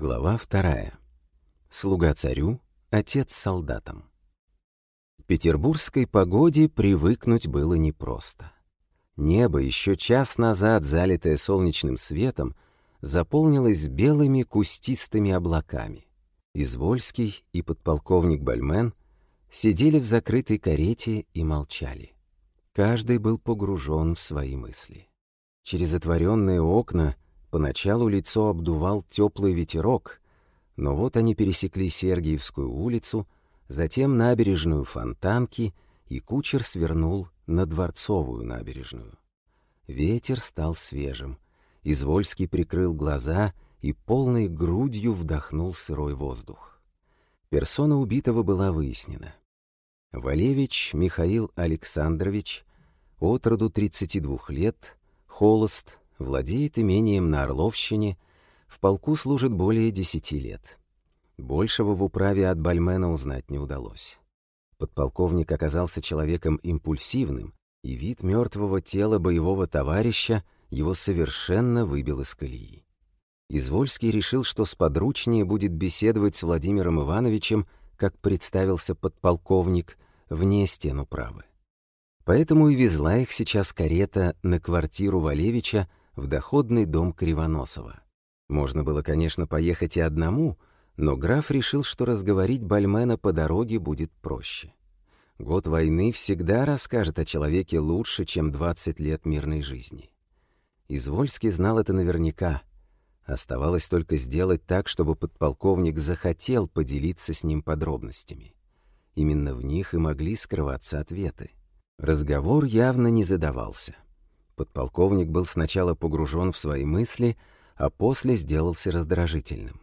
Глава вторая. Слуга царю, отец солдатам. К петербургской погоде привыкнуть было непросто. Небо, еще час назад залитое солнечным светом, заполнилось белыми кустистыми облаками. Извольский и подполковник Бальмен сидели в закрытой карете и молчали. Каждый был погружен в свои мысли. Через отворенные окна — Поначалу лицо обдувал теплый ветерок, но вот они пересекли Сергиевскую улицу, затем набережную Фонтанки, и кучер свернул на Дворцовую набережную. Ветер стал свежим. Извольский прикрыл глаза и полной грудью вдохнул сырой воздух. Персона убитого была выяснена. Валевич Михаил Александрович, от роду 32 лет, холост, владеет имением на Орловщине, в полку служит более десяти лет. Большего в управе от Бальмена узнать не удалось. Подполковник оказался человеком импульсивным, и вид мертвого тела боевого товарища его совершенно выбил из колеи. Извольский решил, что сподручнее будет беседовать с Владимиром Ивановичем, как представился подполковник, вне стен управы. Поэтому и везла их сейчас карета на квартиру Валевича в доходный дом Кривоносова. Можно было, конечно, поехать и одному, но граф решил, что разговорить Бальмена по дороге будет проще. Год войны всегда расскажет о человеке лучше, чем 20 лет мирной жизни. Извольский знал это наверняка. Оставалось только сделать так, чтобы подполковник захотел поделиться с ним подробностями. Именно в них и могли скрываться ответы. Разговор явно не задавался. Подполковник был сначала погружен в свои мысли, а после сделался раздражительным.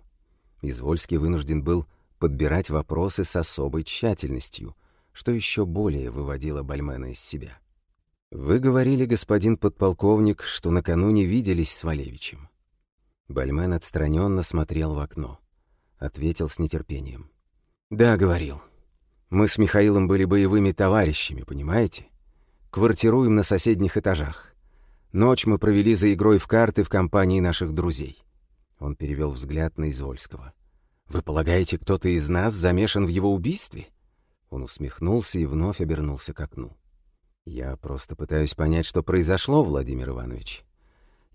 Извольский вынужден был подбирать вопросы с особой тщательностью, что еще более выводило Бальмена из себя. «Вы говорили, господин подполковник, что накануне виделись с Валевичем». Бальмен отстраненно смотрел в окно. Ответил с нетерпением. «Да, говорил. Мы с Михаилом были боевыми товарищами, понимаете? Квартируем на соседних этажах. Ночь мы провели за игрой в карты в компании наших друзей. Он перевел взгляд на Извольского. «Вы полагаете, кто-то из нас замешан в его убийстве?» Он усмехнулся и вновь обернулся к окну. «Я просто пытаюсь понять, что произошло, Владимир Иванович».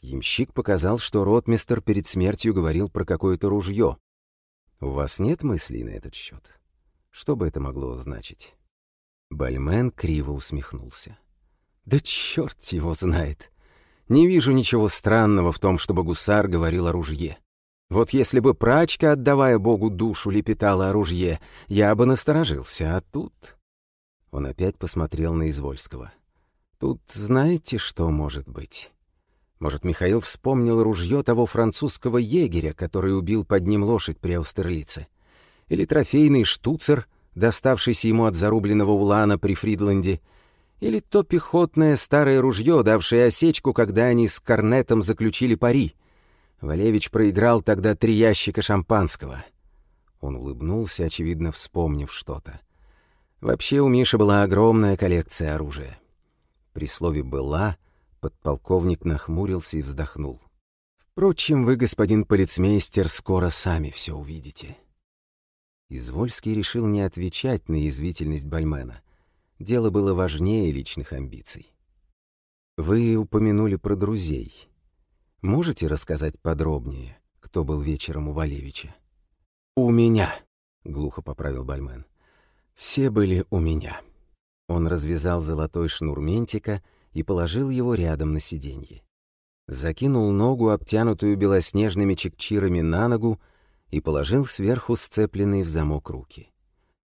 Ямщик показал, что ротмистер перед смертью говорил про какое-то ружье. «У вас нет мыслей на этот счет? Что бы это могло значить?» Бальмен криво усмехнулся. «Да черт его знает! Не вижу ничего странного в том, чтобы гусар говорил о ружье. Вот если бы прачка, отдавая Богу душу, лепетала о ружье, я бы насторожился, а тут...» Он опять посмотрел на Извольского. «Тут знаете, что может быть?» Может, Михаил вспомнил ружье того французского егеря, который убил под ним лошадь при Аустерлице? Или трофейный штуцер, доставшийся ему от зарубленного улана при Фридланде — или то пехотное старое ружье, давшее осечку, когда они с Корнетом заключили пари. Валевич проиграл тогда три ящика шампанского. Он улыбнулся, очевидно, вспомнив что-то. Вообще у Миши была огромная коллекция оружия. При слове «была» подполковник нахмурился и вздохнул. «Впрочем, вы, господин полицмейстер, скоро сами все увидите». Извольский решил не отвечать на язвительность Бальмена — Дело было важнее личных амбиций. Вы упомянули про друзей. Можете рассказать подробнее, кто был вечером у Валевича? «У меня», — глухо поправил Бальмен. «Все были у меня». Он развязал золотой шнур ментика и положил его рядом на сиденье. Закинул ногу, обтянутую белоснежными чекчирами, на ногу и положил сверху сцепленные в замок руки.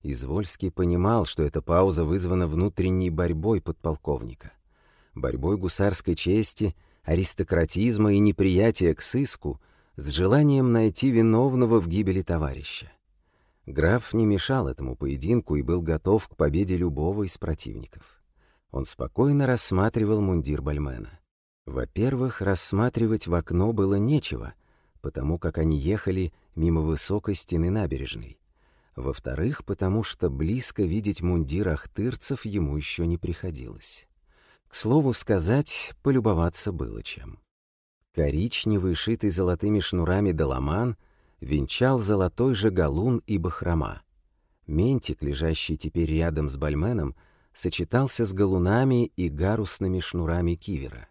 Извольский понимал, что эта пауза вызвана внутренней борьбой подполковника. Борьбой гусарской чести, аристократизма и неприятия к сыску с желанием найти виновного в гибели товарища. Граф не мешал этому поединку и был готов к победе любого из противников. Он спокойно рассматривал мундир Бальмена. Во-первых, рассматривать в окно было нечего, потому как они ехали мимо высокой стены набережной. Во-вторых, потому что близко видеть мундир ахтырцев ему еще не приходилось. К слову сказать, полюбоваться было чем. Коричневый, шитый золотыми шнурами доломан венчал золотой же галун и бахрома. Ментик, лежащий теперь рядом с бальменом, сочетался с галунами и гарусными шнурами кивера.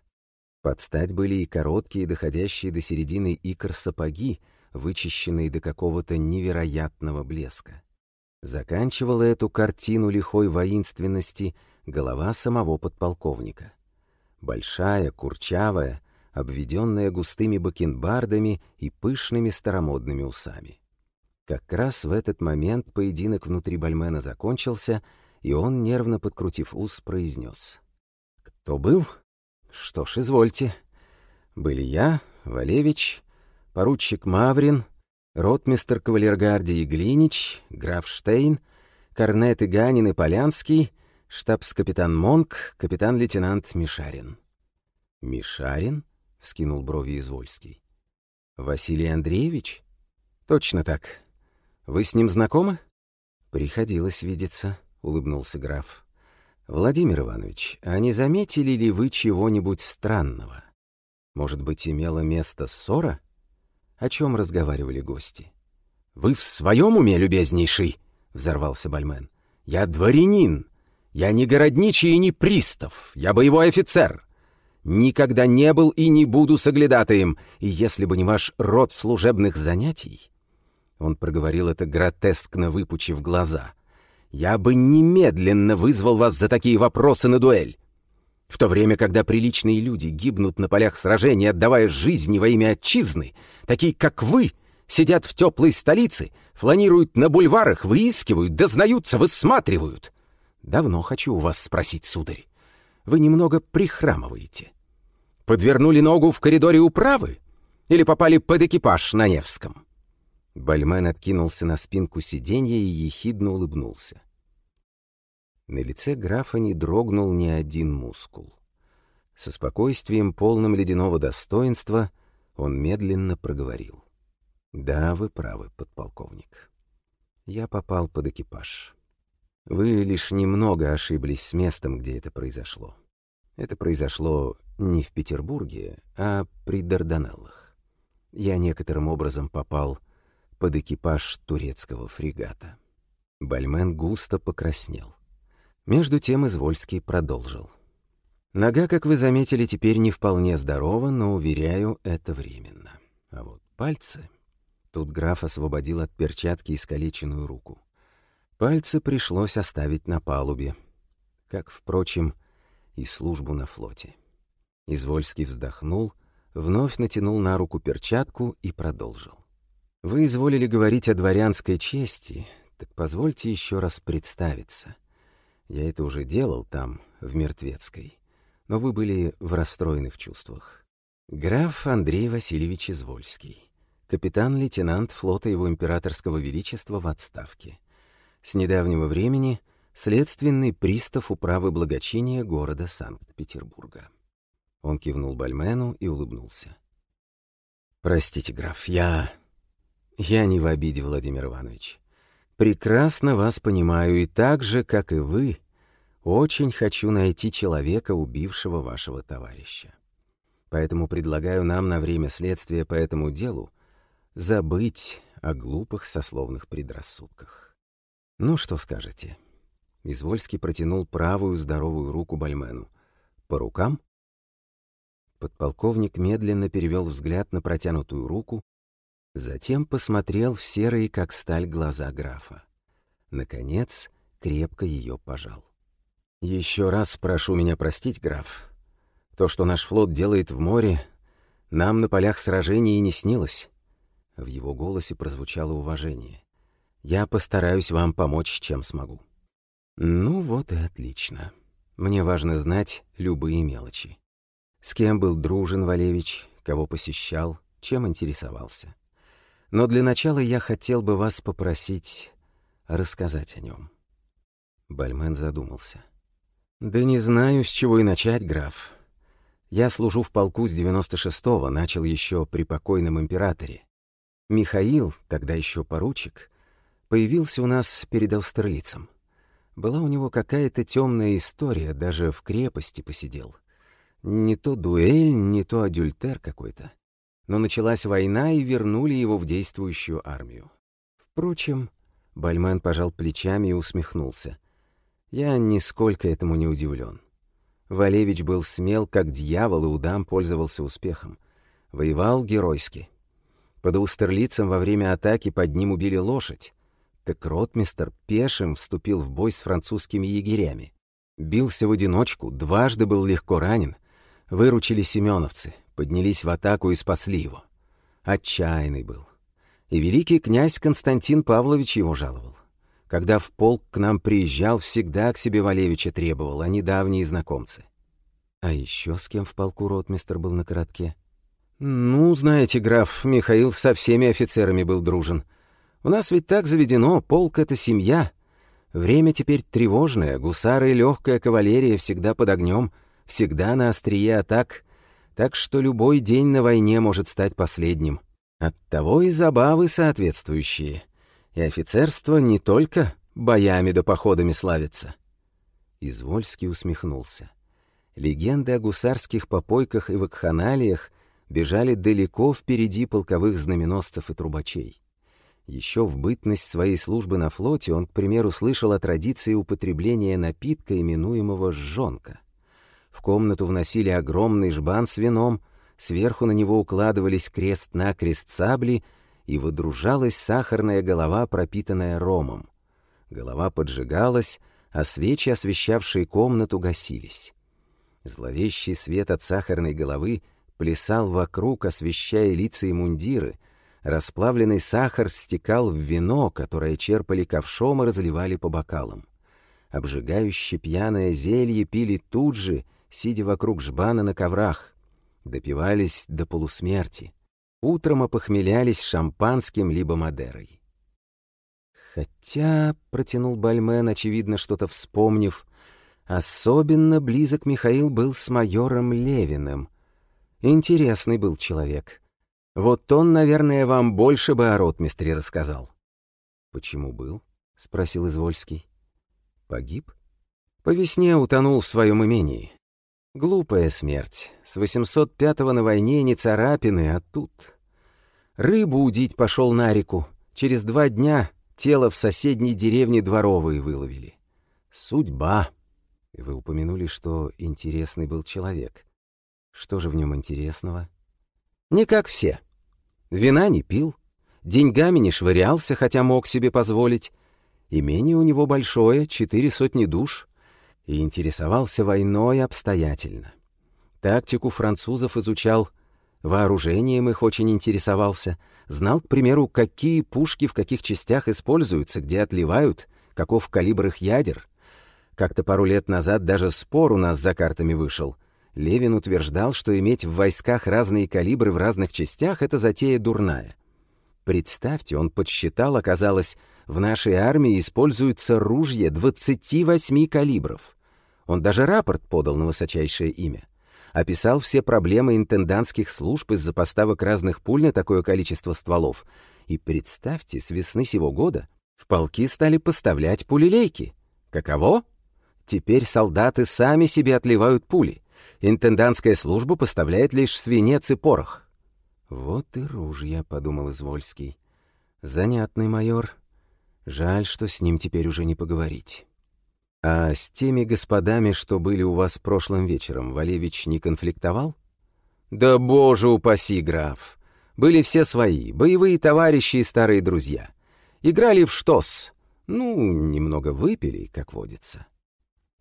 Под стать были и короткие, доходящие до середины икр сапоги, вычищенные до какого-то невероятного блеска. Заканчивала эту картину лихой воинственности голова самого подполковника. Большая, курчавая, обведенная густыми бакенбардами и пышными старомодными усами. Как раз в этот момент поединок внутри Бальмена закончился, и он, нервно подкрутив ус, произнес. «Кто был? Что ж, извольте. Были я, Валевич, поручик Маврин, ротмистер кавалергардии Глинич, граф Штейн, корнет Иганин и Полянский, штабс-капитан Монк, капитан-лейтенант Мишарин». «Мишарин?» — вскинул брови Извольский. «Василий Андреевич?» «Точно так. Вы с ним знакомы?» «Приходилось видеться», — улыбнулся граф. «Владимир Иванович, а не заметили ли вы чего-нибудь странного? Может быть, имела место ссора? О чем разговаривали гости?» «Вы в своем уме, любезнейший?» — взорвался Бальмен. «Я дворянин. Я не городничий и не пристав. Я боевой офицер. Никогда не был и не буду соглядатаем. И если бы не ваш род служебных занятий, он проговорил это гротескно, выпучив глаза. «Я бы немедленно вызвал вас за такие вопросы на дуэль. В то время, когда приличные люди гибнут на полях сражений, отдавая жизни во имя отчизны, такие, как вы, сидят в теплой столице, фланируют на бульварах, выискивают, дознаются, высматривают. Давно хочу у вас спросить, сударь. Вы немного прихрамываете. Подвернули ногу в коридоре управы? Или попали под экипаж на Невском? Бальмен откинулся на спинку сиденья и ехидно улыбнулся. На лице графа не дрогнул ни один мускул. Со спокойствием, полным ледяного достоинства, он медленно проговорил. «Да, вы правы, подполковник. Я попал под экипаж. Вы лишь немного ошиблись с местом, где это произошло. Это произошло не в Петербурге, а при Дарданеллах. Я некоторым образом попал под экипаж турецкого фрегата. Бальмен густо покраснел. Между тем Извольский продолжил. Нога, как вы заметили, теперь не вполне здорова, но, уверяю, это временно. А вот пальцы... Тут граф освободил от перчатки искалеченную руку. Пальцы пришлось оставить на палубе, как, впрочем, и службу на флоте. Извольский вздохнул, вновь натянул на руку перчатку и продолжил. Вы изволили говорить о дворянской чести, так позвольте еще раз представиться. Я это уже делал там, в Мертвецкой, но вы были в расстроенных чувствах. Граф Андрей Васильевич Извольский, капитан-лейтенант флота его императорского величества в отставке. С недавнего времени следственный пристав управы благочиния города Санкт-Петербурга. Он кивнул Бальмену и улыбнулся. «Простите, граф, я я не в обиде, Владимир Иванович. Прекрасно вас понимаю, и так же, как и вы, очень хочу найти человека, убившего вашего товарища. Поэтому предлагаю нам на время следствия по этому делу забыть о глупых сословных предрассудках. Ну, что скажете?» Извольский протянул правую здоровую руку Бальмену. «По рукам?» Подполковник медленно перевел взгляд на протянутую руку, Затем посмотрел в серые, как сталь, глаза графа. Наконец, крепко ее пожал. «Еще раз прошу меня простить, граф. То, что наш флот делает в море, нам на полях сражений и не снилось». В его голосе прозвучало уважение. «Я постараюсь вам помочь, чем смогу». «Ну вот и отлично. Мне важно знать любые мелочи. С кем был дружен Валевич, кого посещал, чем интересовался. Но для начала я хотел бы вас попросить рассказать о нем. Бальмен задумался. «Да не знаю, с чего и начать, граф. Я служу в полку с 96-го, начал еще при покойном императоре. Михаил, тогда еще поручик, появился у нас перед австралийцем. Была у него какая-то темная история, даже в крепости посидел. Не то дуэль, не то адюльтер какой-то. Но началась война и вернули его в действующую армию. Впрочем, Бальмен пожал плечами и усмехнулся. Я нисколько этому не удивлен. Валевич был смел, как дьявол, и удам пользовался успехом. Воевал геройски. Под Устерлицем во время атаки под ним убили лошадь. Так ротмистер пешим вступил в бой с французскими егерями. Бился в одиночку, дважды был легко ранен. Выручили семеновцы, поднялись в атаку и спасли его. Отчаянный был. И великий князь Константин Павлович его жаловал. Когда в полк к нам приезжал, всегда к себе Валевича требовал, а не давние знакомцы. А еще с кем в полку ротмистр был на коротке? Ну, знаете, граф, Михаил со всеми офицерами был дружен. У нас ведь так заведено, полк — это семья. Время теперь тревожное, гусары и легкая кавалерия всегда под огнем, всегда на острие атак, так что любой день на войне может стать последним. Оттого и забавы соответствующие — и офицерство не только боями да походами славится. Извольский усмехнулся. Легенды о гусарских попойках и вакханалиях бежали далеко впереди полковых знаменосцев и трубачей. Еще в бытность своей службы на флоте он, к примеру, слышал о традиции употребления напитка, именуемого «жжонка». В комнату вносили огромный жбан с вином, сверху на него укладывались крест-накрест сабли — и выдружалась сахарная голова, пропитанная ромом. Голова поджигалась, а свечи, освещавшие комнату, гасились. Зловещий свет от сахарной головы плясал вокруг, освещая лица и мундиры. Расплавленный сахар стекал в вино, которое черпали ковшом и разливали по бокалам. Обжигающее пьяное зелье пили тут же, сидя вокруг жбана на коврах. Допивались до полусмерти. Утром опохмелялись шампанским либо Мадерой. Хотя, — протянул Бальмен, очевидно, что-то вспомнив, — особенно близок Михаил был с майором Левиным. Интересный был человек. Вот он, наверное, вам больше бы о ротмистре рассказал. — Почему был? — спросил Извольский. — Погиб? По весне утонул в своем имении. Глупая смерть. С 805-го на войне не царапины, а тут... Рыбу удить пошел на реку. Через два дня тело в соседней деревне дворовые выловили. Судьба. Вы упомянули, что интересный был человек. Что же в нем интересного? Не как все. Вина не пил, деньгами не швырялся, хотя мог себе позволить. Имение у него большое, четыре сотни душ, и интересовался войной обстоятельно. Тактику французов изучал Вооружением их очень интересовался. Знал, к примеру, какие пушки в каких частях используются, где отливают, каков калибр их ядер. Как-то пару лет назад даже спор у нас за картами вышел. Левин утверждал, что иметь в войсках разные калибры в разных частях — это затея дурная. Представьте, он подсчитал, оказалось, в нашей армии используются ружья 28 калибров. Он даже рапорт подал на высочайшее имя описал все проблемы интендантских служб из-за поставок разных пуль на такое количество стволов. И представьте, с весны сего года в полки стали поставлять пулелейки. Каково? Теперь солдаты сами себе отливают пули. Интендантская служба поставляет лишь свинец и порох. «Вот и ружья», — подумал Извольский. «Занятный майор. Жаль, что с ним теперь уже не поговорить». «А с теми господами, что были у вас прошлым вечером, Валевич не конфликтовал?» «Да боже упаси, граф! Были все свои, боевые товарищи и старые друзья. Играли в штос. Ну, немного выпили, как водится».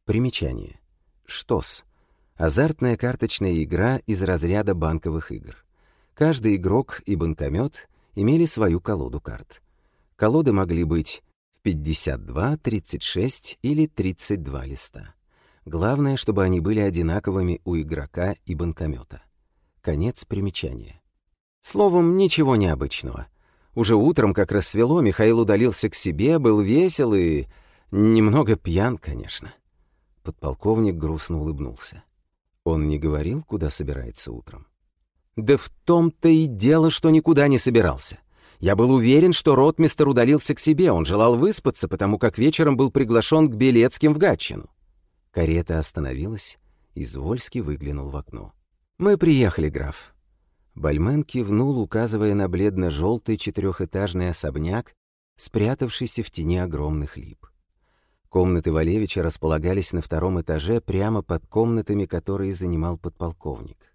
Примечание. Штос. Азартная карточная игра из разряда банковых игр. Каждый игрок и банкомет имели свою колоду карт. Колоды могли быть 52, 36 или 32 листа. Главное, чтобы они были одинаковыми у игрока и банкомета. Конец примечания. Словом, ничего необычного. Уже утром, как рассвело, Михаил удалился к себе, был весел и... немного пьян, конечно. Подполковник грустно улыбнулся. Он не говорил, куда собирается утром? Да в том-то и дело, что никуда не собирался. Я был уверен, что ротмистер удалился к себе, он желал выспаться, потому как вечером был приглашен к Белецким в Гатчину. Карета остановилась, и Звольский выглянул в окно. «Мы приехали, граф». Бальмен кивнул, указывая на бледно-желтый четырехэтажный особняк, спрятавшийся в тени огромных лип. Комнаты Валевича располагались на втором этаже прямо под комнатами, которые занимал подполковник.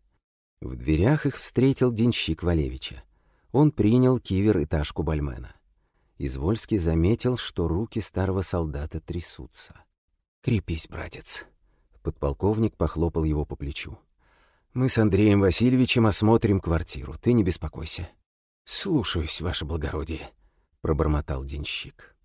В дверях их встретил денщик Валевича. Он принял кивер и ташку Бальмена. Извольский заметил, что руки старого солдата трясутся. «Крепись, братец!» Подполковник похлопал его по плечу. «Мы с Андреем Васильевичем осмотрим квартиру, ты не беспокойся». «Слушаюсь, ваше благородие», — пробормотал денщик.